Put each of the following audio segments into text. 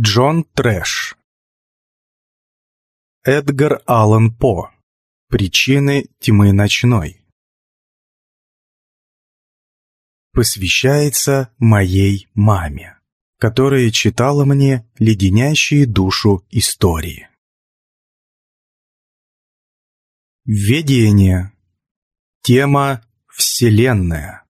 Джон Трэш Эдгар Аллан По Причины тьмы ночной Посвящается моей маме, которая читала мне леденящие душу истории. Введение. Тема «Вселенная».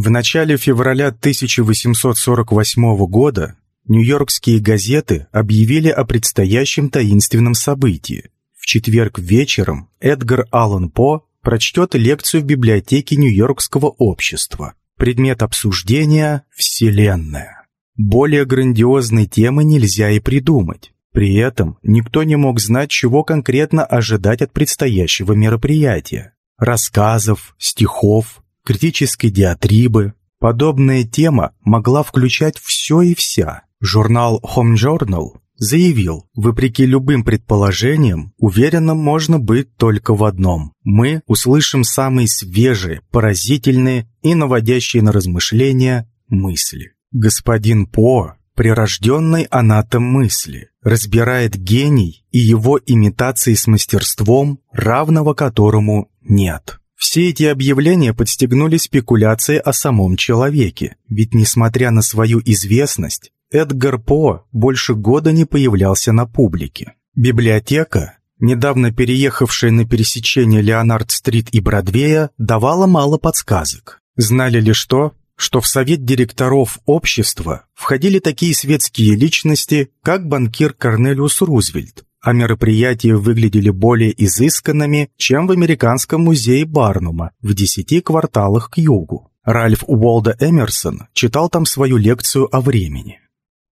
В начале февраля 1848 года нью-йоркские газеты объявили о предстоящем таинственном событии. В четверг вечером Эдгар Аллан По прочтет лекцию в библиотеке Нью-Йоркского общества. Предмет обсуждения – Вселенная. Более грандиозной темы нельзя и придумать. При этом никто не мог знать, чего конкретно ожидать от предстоящего мероприятия. Рассказов, стихов, критической диатрибы. Подобная тема могла включать все и вся. Журнал Home Journal заявил, вопреки любым предположениям, уверенным можно быть только в одном. Мы услышим самые свежие, поразительные и наводящие на размышления мысли. Господин По прирожденный анатом мысли, разбирает гений и его имитации с мастерством, равного которому нет. Все эти объявления подстегнули спекуляции о самом человеке, ведь, несмотря на свою известность, Эдгар По больше года не появлялся на публике. Библиотека, недавно переехавшая на пересечение Леонард-стрит и Бродвея, давала мало подсказок. Знали ли что? Что в совет директоров общества входили такие светские личности, как банкир Корнелиус Рузвельт, а мероприятия выглядели более изысканными, чем в Американском музее Барнума в десяти кварталах к югу. Ральф Уолда Эмерсон читал там свою лекцию о времени.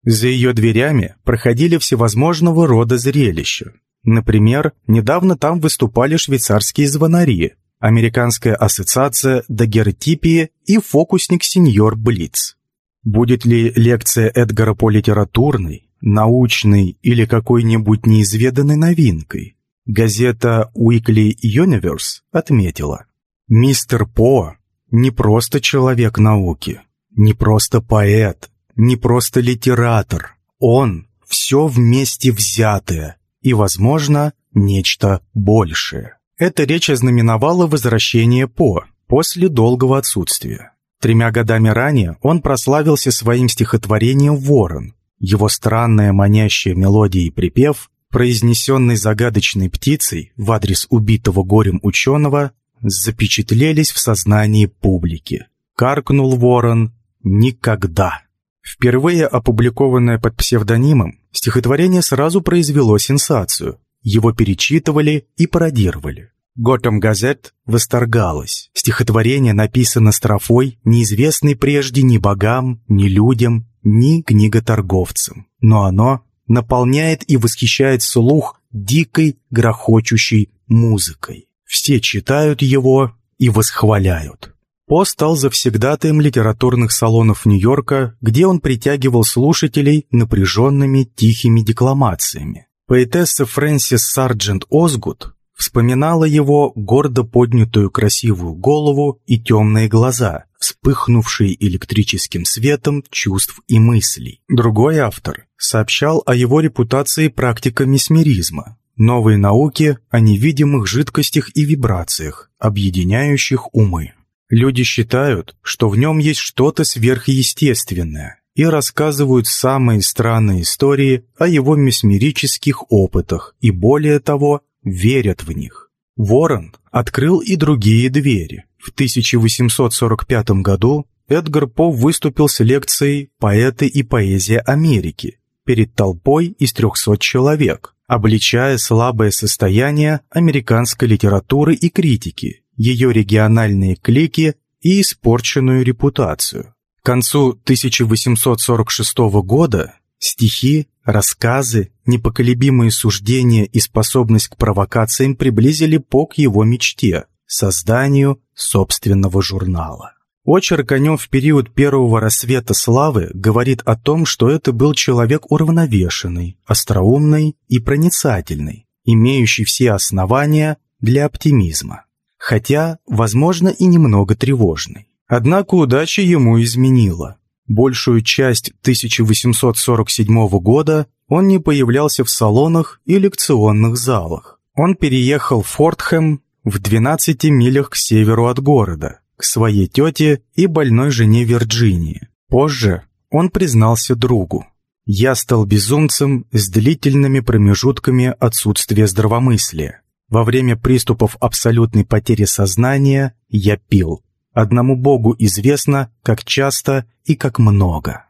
За ее дверями проходили всевозможного рода зрелища. Например, недавно там выступали швейцарские звонари, Американская ассоциация дагеротипии и фокусник сеньор Блиц. Будет ли лекция Эдгара по литературной, научной или какой-нибудь неизведанной новинкой. Газета Weekly Universe отметила, «Мистер По не просто человек науки, не просто поэт, не просто литератор. Он все вместе взятое и, возможно, нечто большее». Эта речь ознаменовала возвращение По после долгого отсутствия. Тремя годами ранее он прославился своим стихотворением «Ворон», его странная манящая мелодия и припев, произнесенный загадочной птицей в адрес убитого горем ученого, запечатлелись в сознании публики. Каркнул ворон «Никогда». Впервые опубликованное под псевдонимом, стихотворение сразу произвело сенсацию. Его перечитывали и пародировали. Готэм Газет восторгалась. Стихотворение написано строфой, неизвестной прежде ни богам, ни людям, ни книготорговцам, но оно наполняет и восхищает слух дикой, грохочущей музыкой. Все читают его и восхваляют. По стал завсегдатаем литературных салонов Нью-Йорка, где он притягивал слушателей напряженными тихими декламациями. Поэтесса Фрэнсис Сарджент Озгуд вспоминала его гордо поднятую красивую голову и темные глаза, вспыхнувшие электрическим светом чувств и мыслей. Другой автор сообщал о его репутации практика месмеризма, новой науки о невидимых жидкостях и вибрациях, объединяющих умы. Люди считают, что в нем есть что-то сверхъестественное, и рассказывают самые странные истории о его месмерических опытах и, более того, верят в них. Ворон открыл и другие двери. В 1845 году Эдгар По выступил с лекцией «Поэты и поэзия Америки» перед толпой из 300 человек, обличая слабое состояние американской литературы и критики, ее региональные клики и испорченную репутацию. К концу 1846 года стихи, рассказы, непоколебимые суждения и способность к провокациям приблизили По к его мечте – созданию собственного журнала. Очерк о нем в период первого рассвета славы говорит о том, что это был человек уравновешенный, остроумный и проницательный, имеющий все основания для оптимизма, хотя, возможно, и немного тревожный. Однако удача ему изменила. Большую часть 1847 года он не появлялся в салонах и лекционных залах. Он переехал в Фортхэм в 12 милях к северу от города, к своей тете и больной жене Вирджинии. Позже он признался другу. «Я стал безумцем с длительными промежутками отсутствия здравомыслия. Во время приступов абсолютной потери сознания я пил. Одному Богу известно, как часто и как много.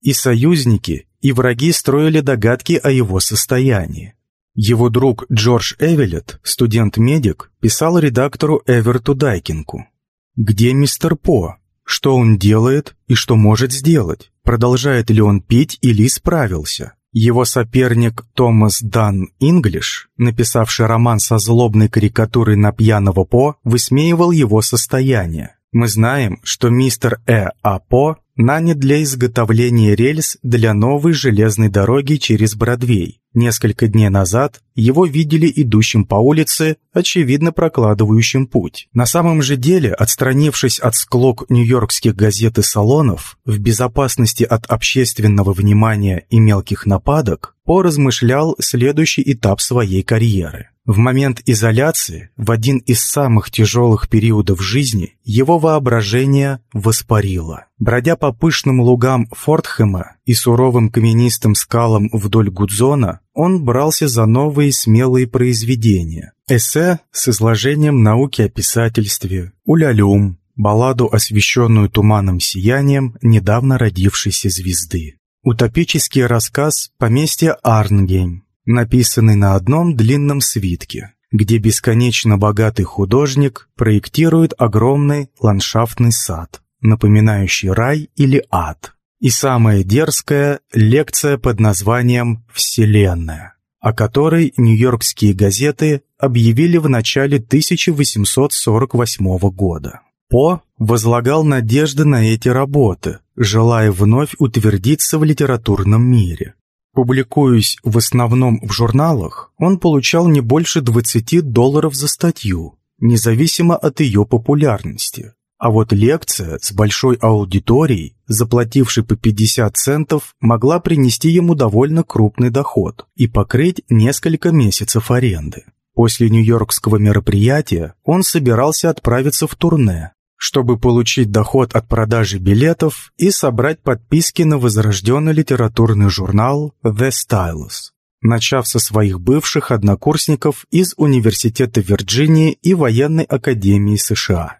И союзники, и враги строили догадки о его состоянии. Его друг Джордж Эвелет, студент-медик, писал редактору Эверту Дайкинку. «Где мистер По? Что он делает и что может сделать? Продолжает ли он пить или исправился? Его соперник Томас Дан Инглиш, написавший роман со злобной карикатурой на пьяного По, высмеивал его состояние. Мы знаем, что мистер Э. А. По нанят для изготовления рельс для новой железной дороги через Бродвей. Несколько дней назад его видели идущим по улице, очевидно прокладывающим путь. На самом же деле, отстранившись от склок нью-йоркских газет и салонов, в безопасности от общественного внимания и мелких нападок, поразмышлял следующий этап своей карьеры. В момент изоляции, в один из самых тяжелых периодов жизни, его воображение воспарило. Бродя по пышным лугам Фортхэма и суровым каменистым скалам вдоль Гудзона, он брался за новые смелые произведения. Эссе с изложением науки о писательстве, улялюм, балладу, освещенную туманным сиянием недавно родившейся звезды. Утопический рассказ «Поместье Арнгейм», написанный на одном длинном свитке, где бесконечно богатый художник проектирует огромный ландшафтный сад, напоминающий рай или ад. И самая дерзкая – лекция под названием «Вселенная», о которой нью-йоркские газеты объявили в начале 1848 года. По возлагал надежды на эти работы, желая вновь утвердиться в литературном мире. Публикуясь в основном в журналах, он получал не больше 20 долларов за статью, независимо от ее популярности. А вот лекция с большой аудиторией, заплатившей по 50 центов, могла принести ему довольно крупный доход и покрыть несколько месяцев аренды. После нью-йоркского мероприятия он собирался отправиться в турне, чтобы получить доход от продажи билетов и собрать подписки на возрожденный литературный журнал «The Stylus», начав со своих бывших однокурсников из Университета Вирджинии и Военной Академии США.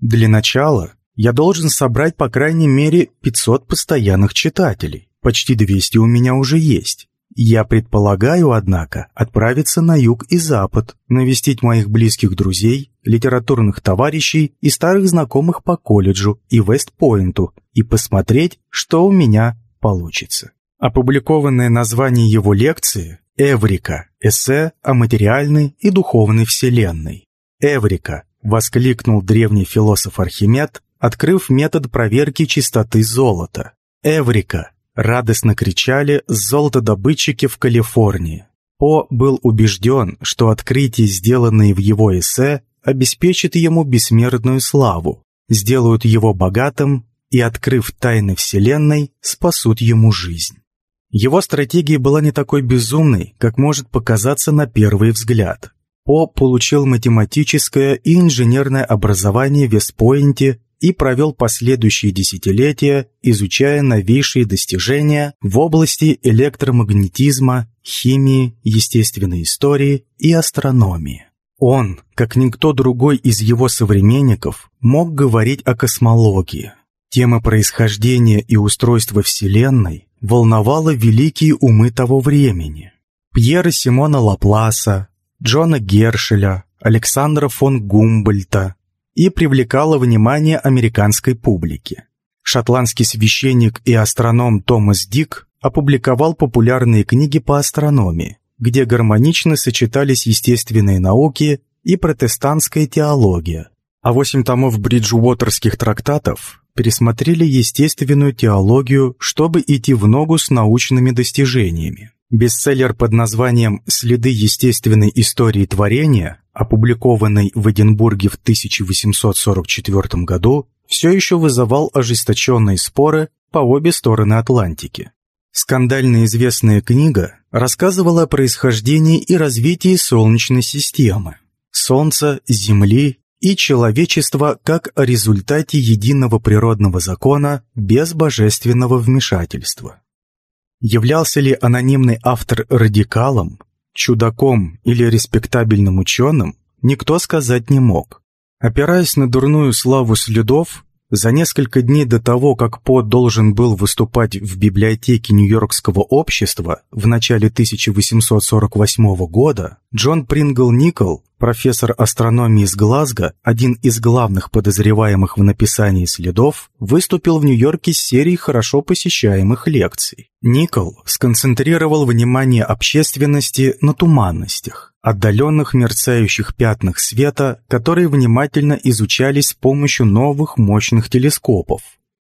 Для начала я должен собрать по крайней мере 500 постоянных читателей, почти 200 у меня уже есть. Я предполагаю, однако, отправиться на юг и запад, навестить моих близких друзей, литературных товарищей и старых знакомых по колледжу и Вестпойнту и посмотреть, что у меня получится. Опубликованное название его лекции «Эврика. Эссе о материальной и духовной вселенной». «Эврика», — воскликнул древний философ Архимед, открыв метод проверки чистоты золота. «Эврика», — радостно кричали золотодобытчики в Калифорнии. По был убежден, что открытия, сделанные в его эссе, обеспечат ему бессмертную славу, сделают его богатым и, открыв тайны Вселенной, спасут ему жизнь. Его стратегия была не такой безумной, как может показаться на первый взгляд. По получил математическое и инженерное образование в Вестпойнте и провел последующие десятилетия, изучая новейшие достижения в области электромагнетизма, химии, естественной истории и астрономии. Он, как никто другой из его современников, мог говорить о космологии. Тема происхождения и устройства Вселенной волновала великие умы того времени. Пьера Симона Лапласа, Джона Гершеля, Александра фон Гумбольта и привлекала внимание американской публики. Шотландский священник и астроном Томас Дик опубликовал популярные книги по астрономии, где гармонично сочетались естественные науки и протестантская теология, а восемь томов бриджуотерских трактатов пересмотрели естественную теологию, чтобы идти в ногу с научными достижениями. Бестселлер под названием «Следы естественной истории творения», опубликованный в Эдинбурге в 1844 году, все еще вызывал ожесточенные споры по обе стороны Атлантики. Скандально известная книга рассказывала о происхождении и развитии Солнечной системы, Солнца, Земли и человечества как о результате единого природного закона без божественного вмешательства. Являлся ли анонимный автор радикалом, чудаком или респектабельным ученым, никто сказать не мог. Опираясь на дурную славу следов, за несколько дней до того, как По должен был выступать в библиотеке Нью-Йоркского общества в начале 1848 года, Джон Прингл Никол, профессор астрономии из Глазго, один из главных подозреваемых в написании следов, выступил в Нью-Йорке с серией хорошо посещаемых лекций. Никол сконцентрировал внимание общественности на туманностях отдаленных мерцающих пятнах света, которые внимательно изучались с помощью новых мощных телескопов.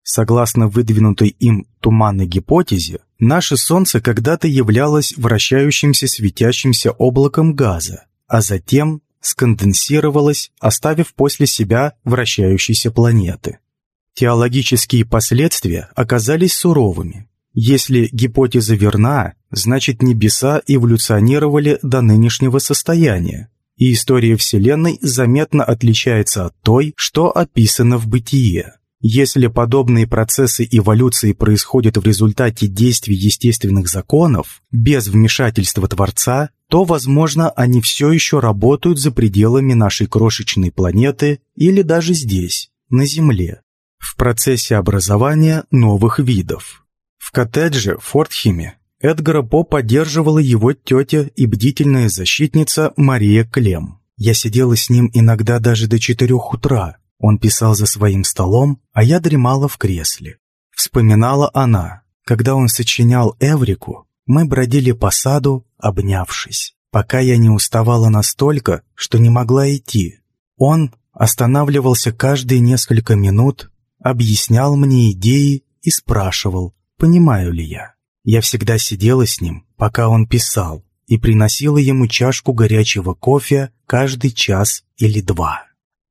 Согласно выдвинутой им туманной гипотезе, наше Солнце когда-то являлось вращающимся светящимся облаком газа, а затем сконденсировалось, оставив после себя вращающиеся планеты. Теологические последствия оказались суровыми. Если гипотеза верна, значит небеса эволюционировали до нынешнего состояния, и история Вселенной заметно отличается от той, что описано в бытие. Если подобные процессы эволюции происходят в результате действий естественных законов, без вмешательства Творца, то, возможно, они все еще работают за пределами нашей крошечной планеты или даже здесь, на Земле, в процессе образования новых видов. В коттедже Фортхиме Эдгара По поддерживала его тетя и бдительная защитница Мария Клем. Я сидела с ним иногда даже до четырех утра. Он писал за своим столом, а я дремала в кресле. Вспоминала она, когда он сочинял Эврику, мы бродили по саду, обнявшись, пока я не уставала настолько, что не могла идти. Он останавливался каждые несколько минут, объяснял мне идеи и спрашивал, понимаю ли я. Я всегда сидела с ним, пока он писал, и приносила ему чашку горячего кофе каждый час или два.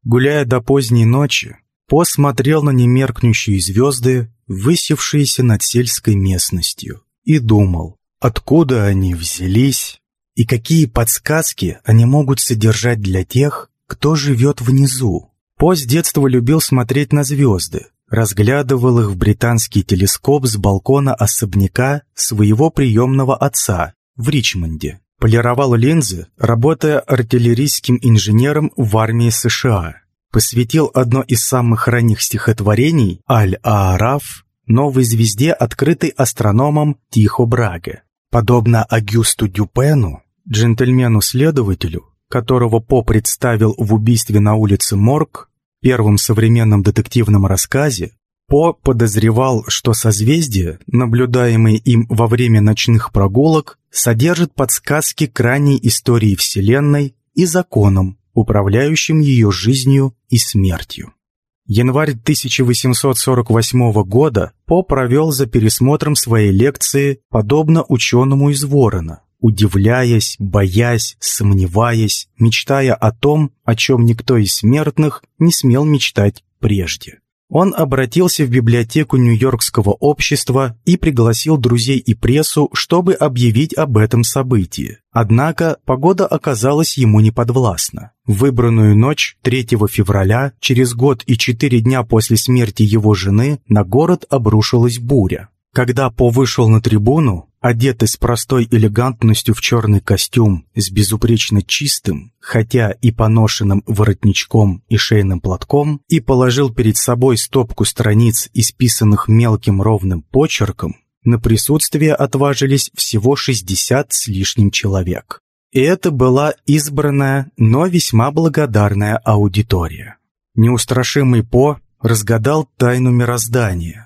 Гуляя до поздней ночи, По смотрел на немеркнущие звезды, высевшиеся над сельской местностью, и думал, откуда они взялись и какие подсказки они могут содержать для тех, кто живет внизу. По с детства любил смотреть на звезды, разглядывал их в британский телескоп с балкона особняка своего приемного отца в Ричмонде. Полировал линзы, работая артиллерийским инженером в армии США. Посвятил одно из самых ранних стихотворений «Аль-Аараф» новой звезде, открытой астрономом Тихо Браге. Подобно Агюсту Дюпену, джентльмену-следователю, которого По представил в убийстве на улице Морг, первом современном детективном рассказе По подозревал, что созвездия, наблюдаемые им во время ночных прогулок, содержат подсказки к ранней истории Вселенной и законам, управляющим ее жизнью и смертью. Январь 1848 года По провел за пересмотром своей лекции подобно ученому из Ворона, удивляясь, боясь, сомневаясь, мечтая о том, о чем никто из смертных не смел мечтать прежде. Он обратился в библиотеку Нью-Йоркского общества и пригласил друзей и прессу, чтобы объявить об этом событии. Однако погода оказалась ему неподвластна. В выбранную ночь 3 февраля, через год и четыре дня после смерти его жены, на город обрушилась буря. Когда По вышел на трибуну, одетый с простой элегантностью в черный костюм, с безупречно чистым, хотя и поношенным воротничком и шейным платком, и положил перед собой стопку страниц, исписанных мелким ровным почерком, на присутствие отважились всего 60 с лишним человек. И это была избранная, но весьма благодарная аудитория. Неустрашимый По разгадал тайну мироздания,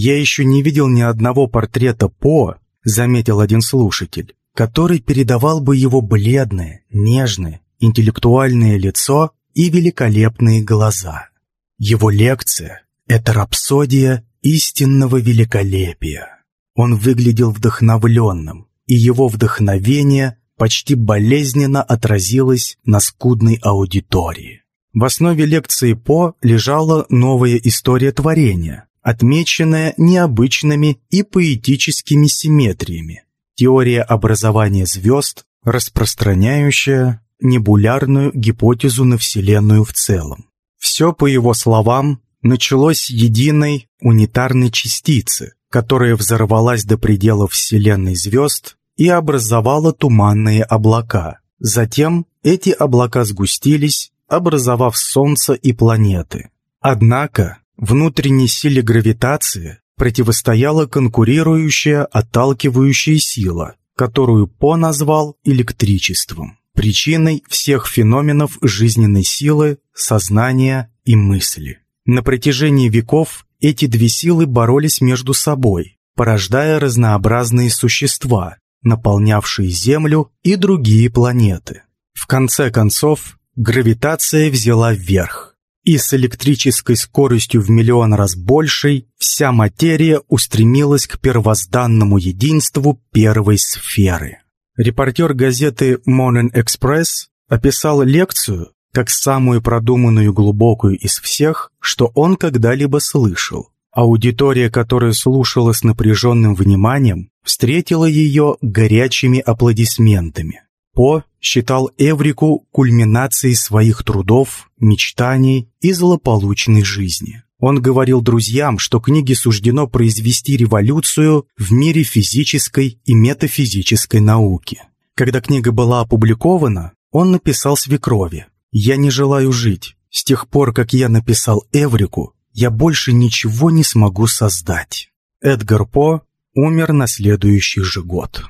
«Я еще не видел ни одного портрета По», — заметил один слушатель, который передавал бы его бледное, нежное, интеллектуальное лицо и великолепные глаза. Его лекция — это рапсодия истинного великолепия. Он выглядел вдохновленным, и его вдохновение почти болезненно отразилось на скудной аудитории. В основе лекции По лежала новая история творения, отмеченная необычными и поэтическими симметриями. Теория образования звезд, распространяющая небулярную гипотезу на Вселенную в целом. Все, по его словам, началось единой унитарной частицы, которая взорвалась до пределов Вселенной звезд и образовала туманные облака. Затем эти облака сгустились, образовав Солнце и планеты. Однако внутренней силе гравитации противостояла конкурирующая отталкивающая сила, которую По назвал электричеством, причиной всех феноменов жизненной силы, сознания и мысли. На протяжении веков эти две силы боролись между собой, порождая разнообразные существа, наполнявшие Землю и другие планеты. В конце концов, гравитация взяла вверх, и с электрической скоростью в миллион раз большей вся материя устремилась к первозданному единству первой сферы. Репортер газеты Morning Express описал лекцию, как самую продуманную и глубокую из всех, что он когда-либо слышал. Аудитория, которая слушала с напряженным вниманием, встретила ее горячими аплодисментами. По считал Эврику кульминацией своих трудов, мечтаний и злополучной жизни. Он говорил друзьям, что книге суждено произвести революцию в мире физической и метафизической науки. Когда книга была опубликована, он написал свекрови я не желаю жить. С тех пор, как я написал Эврику, я больше ничего не смогу создать. Эдгар По умер на следующий же год.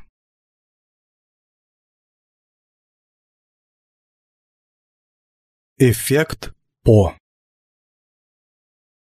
Эффект По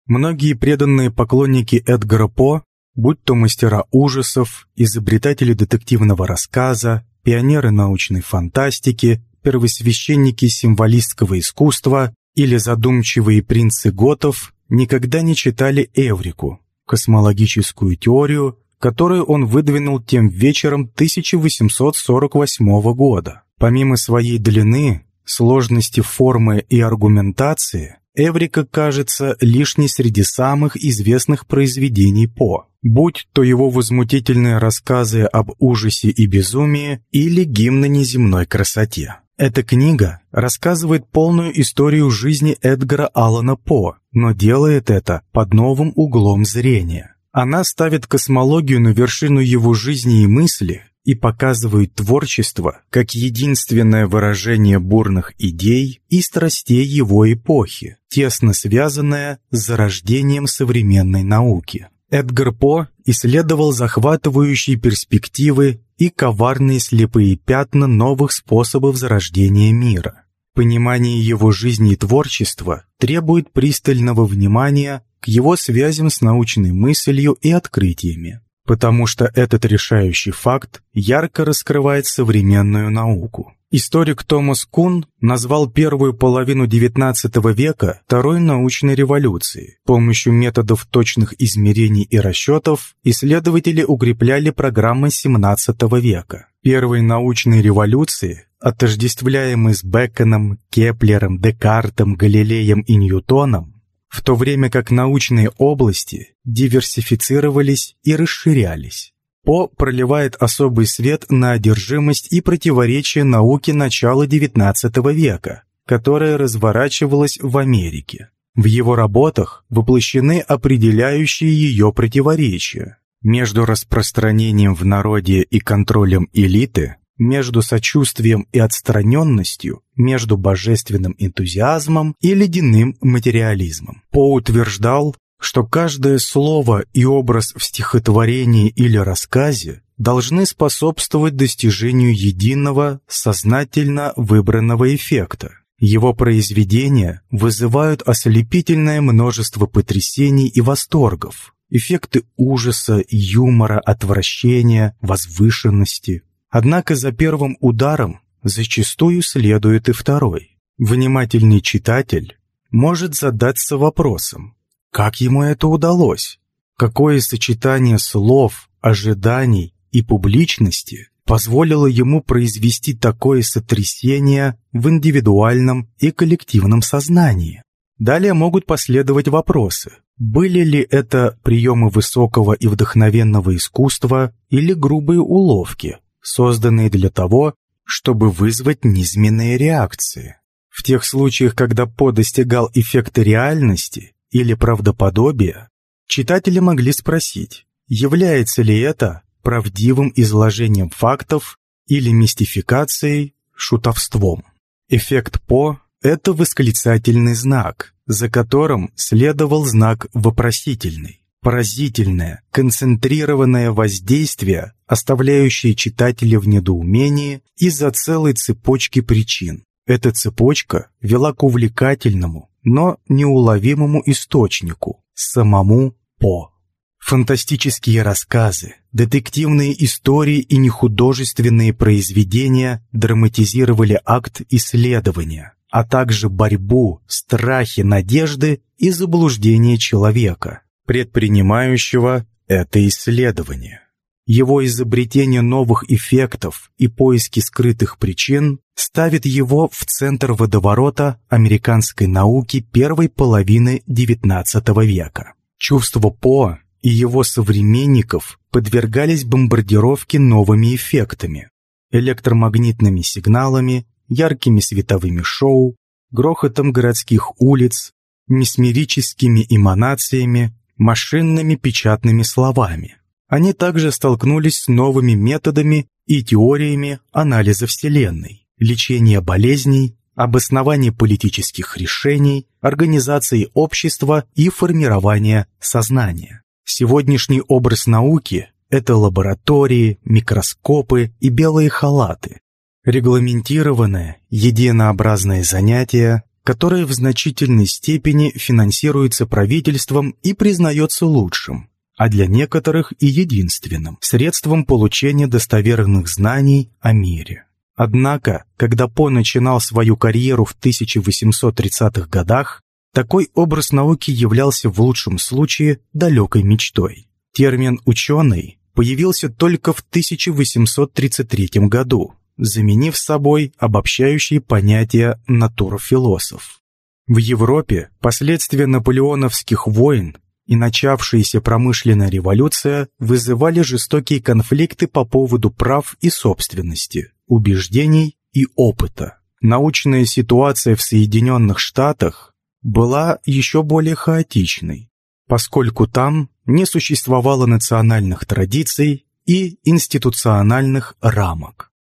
Многие преданные поклонники Эдгара По, будь то мастера ужасов, изобретатели детективного рассказа, пионеры научной фантастики первосвященники символистского искусства или задумчивые принцы готов никогда не читали Эврику, космологическую теорию, которую он выдвинул тем вечером 1848 года. Помимо своей длины, сложности формы и аргументации, Эврика кажется лишней среди самых известных произведений По, будь то его возмутительные рассказы об ужасе и безумии или гимны неземной красоте. Эта книга рассказывает полную историю жизни Эдгара Аллана По, но делает это под новым углом зрения. Она ставит космологию на вершину его жизни и мысли и показывает творчество как единственное выражение бурных идей и страстей его эпохи, тесно связанное с зарождением современной науки. Эдгар По исследовал захватывающие перспективы и коварные слепые пятна новых способов зарождения мира. Понимание его жизни и творчества требует пристального внимания к его связям с научной мыслью и открытиями, потому что этот решающий факт ярко раскрывает современную науку. Историк Томас Кун назвал первую половину XIX века второй научной революцией. Помощью методов точных измерений и расчетов исследователи укрепляли программы XVII века. Первой научной революции, отождествляемой с Беконом, Кеплером, Декартом, Галилеем и Ньютоном, в то время как научные области диверсифицировались и расширялись. По проливает особый свет на одержимость и противоречие науки начала XIX века, которая разворачивалась в Америке. В его работах воплощены определяющие ее противоречия между распространением в народе и контролем элиты, между сочувствием и отстраненностью, между божественным энтузиазмом и ледяным материализмом. По утверждал, что каждое слово и образ в стихотворении или рассказе должны способствовать достижению единого, сознательно выбранного эффекта. Его произведения вызывают ослепительное множество потрясений и восторгов, эффекты ужаса, юмора, отвращения, возвышенности. Однако за первым ударом зачастую следует и второй. Внимательный читатель может задаться вопросом, как ему это удалось? Какое сочетание слов, ожиданий и публичности позволило ему произвести такое сотрясение в индивидуальном и коллективном сознании? Далее могут последовать вопросы. Были ли это приемы высокого и вдохновенного искусства или грубые уловки, созданные для того, чтобы вызвать низменные реакции? В тех случаях, когда По достигал эффекта реальности или правдоподобия, читатели могли спросить, является ли это правдивым изложением фактов или мистификацией, шутовством. Эффект По – это восклицательный знак, за которым следовал знак вопросительный. Поразительное, концентрированное воздействие, оставляющее читателя в недоумении из-за целой цепочки причин. Эта цепочка вела к увлекательному, но неуловимому источнику – самому По. Фантастические рассказы, детективные истории и нехудожественные произведения драматизировали акт исследования, а также борьбу, страхи, надежды и заблуждения человека, предпринимающего это исследование. Его изобретение новых эффектов и поиски скрытых причин ставит его в центр водоворота американской науки первой половины XIX века. Чувство По и его современников подвергались бомбардировке новыми эффектами, электромагнитными сигналами, яркими световыми шоу, грохотом городских улиц, месмерическими эманациями, машинными печатными словами. Они также столкнулись с новыми методами и теориями анализа Вселенной, лечения болезней, обоснования политических решений, организации общества и формирования сознания. Сегодняшний образ науки – это лаборатории, микроскопы и белые халаты. Регламентированное, единообразное занятие, которое в значительной степени финансируется правительством и признается лучшим, а для некоторых и единственным средством получения достоверных знаний о мире. Однако, когда По начинал свою карьеру в 1830-х годах, такой образ науки являлся в лучшем случае далекой мечтой. Термин «ученый» появился только в 1833 году, заменив собой обобщающие понятия натурфилософ. В Европе последствия наполеоновских войн и начавшаяся промышленная революция вызывали жестокие конфликты по поводу прав и собственности, убеждений и опыта. Научная ситуация в Соединенных Штатах была еще более хаотичной, поскольку там не существовало национальных традиций и институциональных рамок.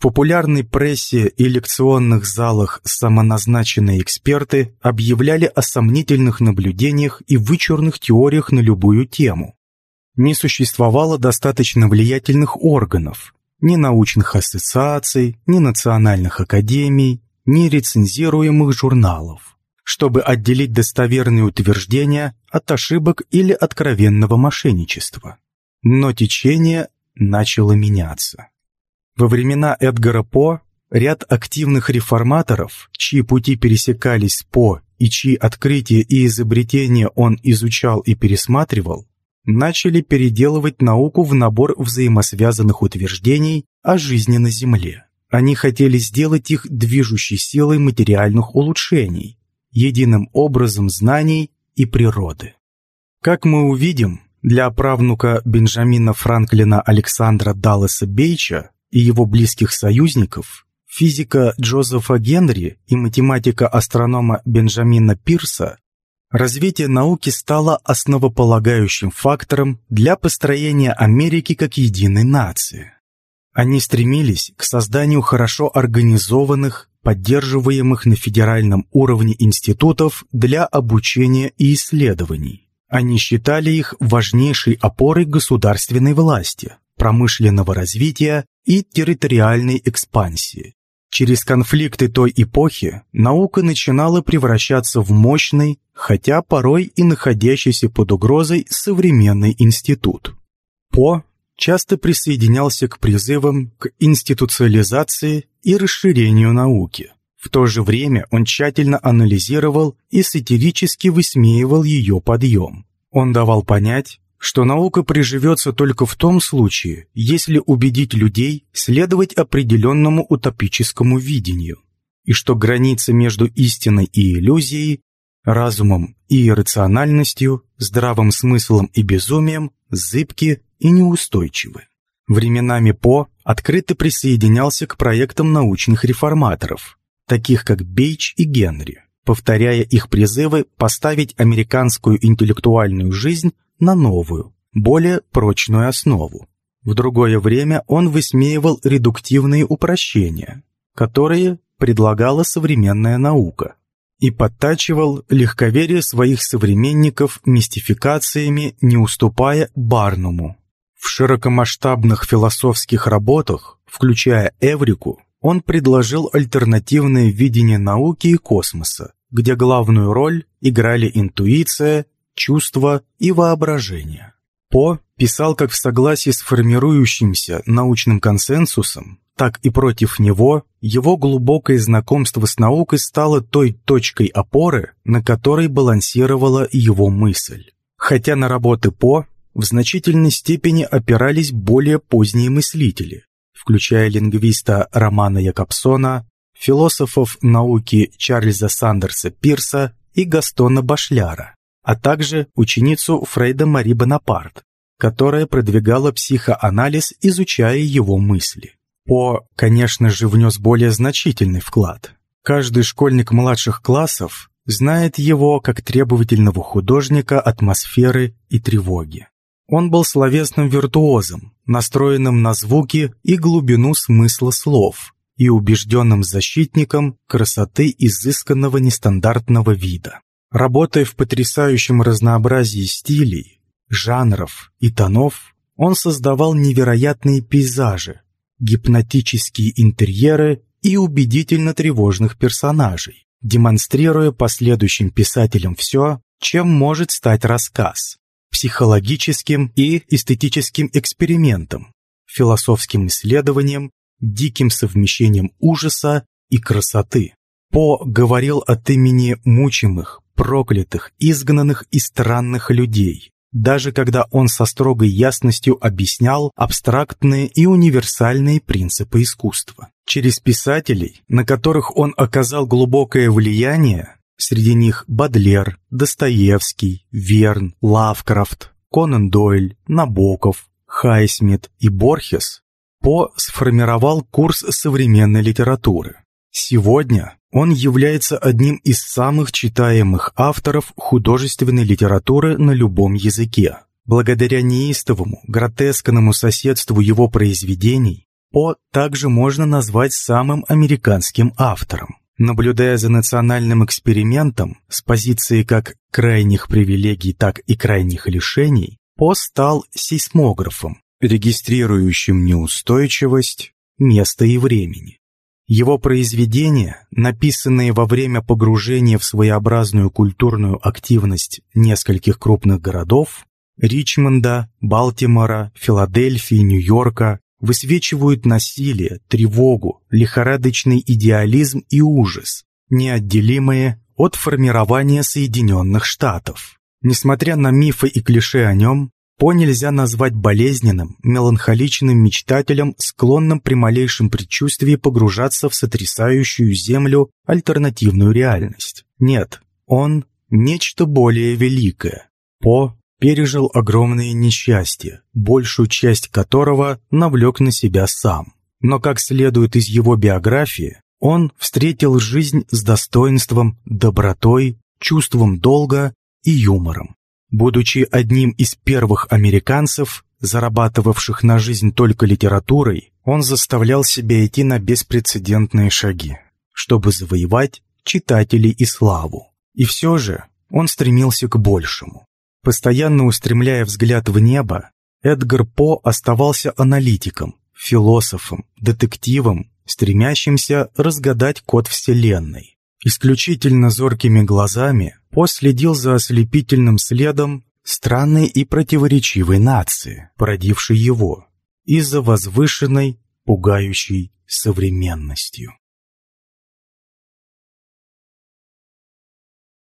Популярной прессе и лекционных залах самоназначенные эксперты объявляли о сомнительных наблюдениях и вычурных теориях на любую тему. Не существовало достаточно влиятельных органов, ни научных ассоциаций, ни национальных академий, ни рецензируемых журналов чтобы отделить достоверные утверждения от ошибок или откровенного мошенничества. Но течение начало меняться. Во времена Эдгара По ряд активных реформаторов, чьи пути пересекались По и чьи открытия и изобретения он изучал и пересматривал, начали переделывать науку в набор взаимосвязанных утверждений о жизни на Земле. Они хотели сделать их движущей силой материальных улучшений, единым образом знаний и природы. Как мы увидим, для правнука Бенджамина Франклина Александра Даллеса Бейча и его близких союзников, физика Джозефа Генри и математика-астронома Бенджамина Пирса, развитие науки стало основополагающим фактором для построения Америки как единой нации. Они стремились к созданию хорошо организованных, поддерживаемых на федеральном уровне институтов для обучения и исследований. Они считали их важнейшей опорой государственной власти, промышленного развития и территориальной экспансии. Через конфликты той эпохи наука начинала превращаться в мощный, хотя порой и находящийся под угрозой современный институт. По часто присоединялся к призывам к институциализации и расширению науки. В то же время он тщательно анализировал и сатирически высмеивал ее подъем. Он давал понять, что наука приживется только в том случае, если убедить людей следовать определенному утопическому видению, и что граница между истиной и иллюзией разумом и иррациональностью, здравым смыслом и безумием, зыбки и неустойчивы. Временами По открыто присоединялся к проектам научных реформаторов, таких как Бейч и Генри, повторяя их призывы поставить американскую интеллектуальную жизнь на новую, более прочную основу. В другое время он высмеивал редуктивные упрощения, которые предлагала современная наука, и подтачивал легковерие своих современников мистификациями, не уступая Барнуму. В широкомасштабных философских работах, включая Эврику, он предложил альтернативное видение науки и космоса, где главную роль играли интуиция, чувство и воображение. По писал как в согласии с формирующимся научным консенсусом, так и против него, его глубокое знакомство с наукой стало той точкой опоры, на которой балансировала его мысль. Хотя на работы По в значительной степени опирались более поздние мыслители, включая лингвиста Романа Якобсона, философов науки Чарльза Сандерса Пирса и Гастона Башляра, а также ученицу Фрейда Мари Бонапарт, которая продвигала психоанализ, изучая его мысли. По, конечно же, внес более значительный вклад. Каждый школьник младших классов знает его как требовательного художника атмосферы и тревоги. Он был словесным виртуозом, настроенным на звуки и глубину смысла слов, и убежденным защитником красоты изысканного нестандартного вида. Работая в потрясающем разнообразии стилей, жанров и тонов, он создавал невероятные пейзажи, гипнотические интерьеры и убедительно тревожных персонажей, демонстрируя последующим писателям все, чем может стать рассказ – психологическим и эстетическим экспериментом, философским исследованием, диким совмещением ужаса и красоты. По говорил от имени мучимых, проклятых, изгнанных и странных людей, даже когда он со строгой ясностью объяснял абстрактные и универсальные принципы искусства. Через писателей, на которых он оказал глубокое влияние, среди них Бадлер, Достоевский, Верн, Лавкрафт, Конан Дойль, Набоков, Хайсмит и Борхес, По сформировал курс современной литературы. Сегодня он является одним из самых читаемых авторов художественной литературы на любом языке. Благодаря неистовому, гротескному соседству его произведений, По также можно назвать самым американским автором. Наблюдая за национальным экспериментом с позиции как крайних привилегий, так и крайних лишений, По стал сейсмографом, регистрирующим неустойчивость места и времени. Его произведения, написанные во время погружения в своеобразную культурную активность нескольких крупных городов – Ричмонда, Балтимора, Филадельфии, Нью-Йорка – высвечивают насилие, тревогу, лихорадочный идеализм и ужас, неотделимые от формирования Соединенных Штатов. Несмотря на мифы и клише о нем, по нельзя назвать болезненным, меланхоличным мечтателем, склонным при малейшем предчувствии погружаться в сотрясающую землю альтернативную реальность. Нет, он – нечто более великое. По пережил огромные несчастья, большую часть которого навлек на себя сам. Но, как следует из его биографии, он встретил жизнь с достоинством, добротой, чувством долга и юмором. Будучи одним из первых американцев, зарабатывавших на жизнь только литературой, он заставлял себя идти на беспрецедентные шаги, чтобы завоевать читателей и славу. И все же он стремился к большему. Постоянно устремляя взгляд в небо, Эдгар По оставался аналитиком, философом, детективом, стремящимся разгадать код Вселенной. Исключительно зоркими глазами по следил за ослепительным следом странной и противоречивой нации, породившей его, и за возвышенной, пугающей современностью.